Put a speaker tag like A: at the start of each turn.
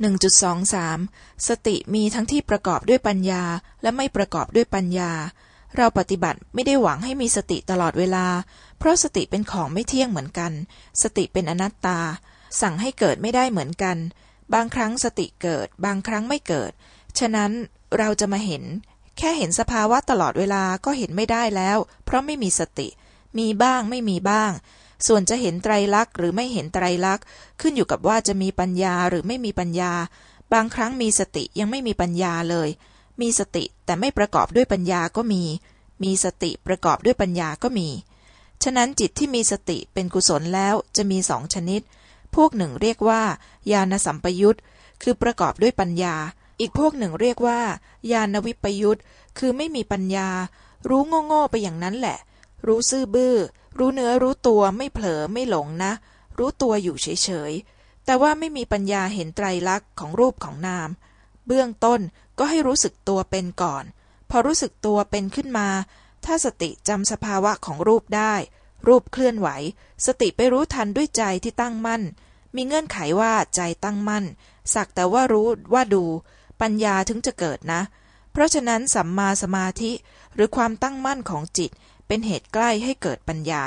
A: 1.23 สติมีทั้งที่ประกอบด้วยปัญญา และไม่ประกอบด้วยปัญญา เราปฏิบัติไม่ได้หวังให้มีสติตลอดเวลา เพราะสติเป็นของไม่เที่ยงเหมือนกัน สติเป็นอนัตตา สั่งให้เกิดไม่ได้เหมือนกัน บางครั้งสติเกิด บางครั้งไม่เกิด ฉะนั้นเราจะมาเห็น แค่เห็นสภาวะตลอดเวลาก็เห็นไม่ได้แล้ว เพราะไม่มีสติ มีบ้างไม่มีบ้าง ส่วนจะเห็นไตรลักษณ์หรือไม่เห็นไตรลักษณ์ ขึ้นอยู่กับว่าจะมีปัญญาหรือไม่มีปัญญา บางครั้งมีสติยังไม่มีปัญญาเลย มีสติแต่ไม่ประกอบด้วยปัญญาก็มี มีสติประกอบด้วยปัญญาก็มี ฉะนั้นจิตที่มีสติเป็นกุศลแล้วจะมีสองชนิด พวกหนึ่งเรียกว่า ญาณสัมปยุตคือประกอบด้วยปัญญา อีกพวกหนึ่งเรียกว่า ญาณวิปยุตคือไม่มีปัญญา รู้โง่ๆไปอย่างนั้นแหละ รู้ซื่อบื้อ รู้เนื้อรู้ตัวไม่เผลอไม่หลงนะ รู้ตัวอยู่เฉยๆ แต่ว่าไม่มีปัญญาเห็นไตรลักษณ์ของรูปของนาม เบื้องต้นก็ให้รู้สึกตัวเป็นก่อน พอรู้สึกตัวเป็นขึ้นมา ถ้าสติจำสภาวะของรูปได้ รูปเคลื่อนไหว สติไปรู้ทันด้วยใจที่ตั้งมั่น มีเงื่อนไขว่าใจตั้งมั่น สักแต่ว่ารู้ว่าดู ปัญญาถึงจะเกิดนะ เพราะฉะนั้นสัมมาสมาธิหรือความตั้งมั่นของจิต เป็นเหตุใกล้ให้เกิดปัญญา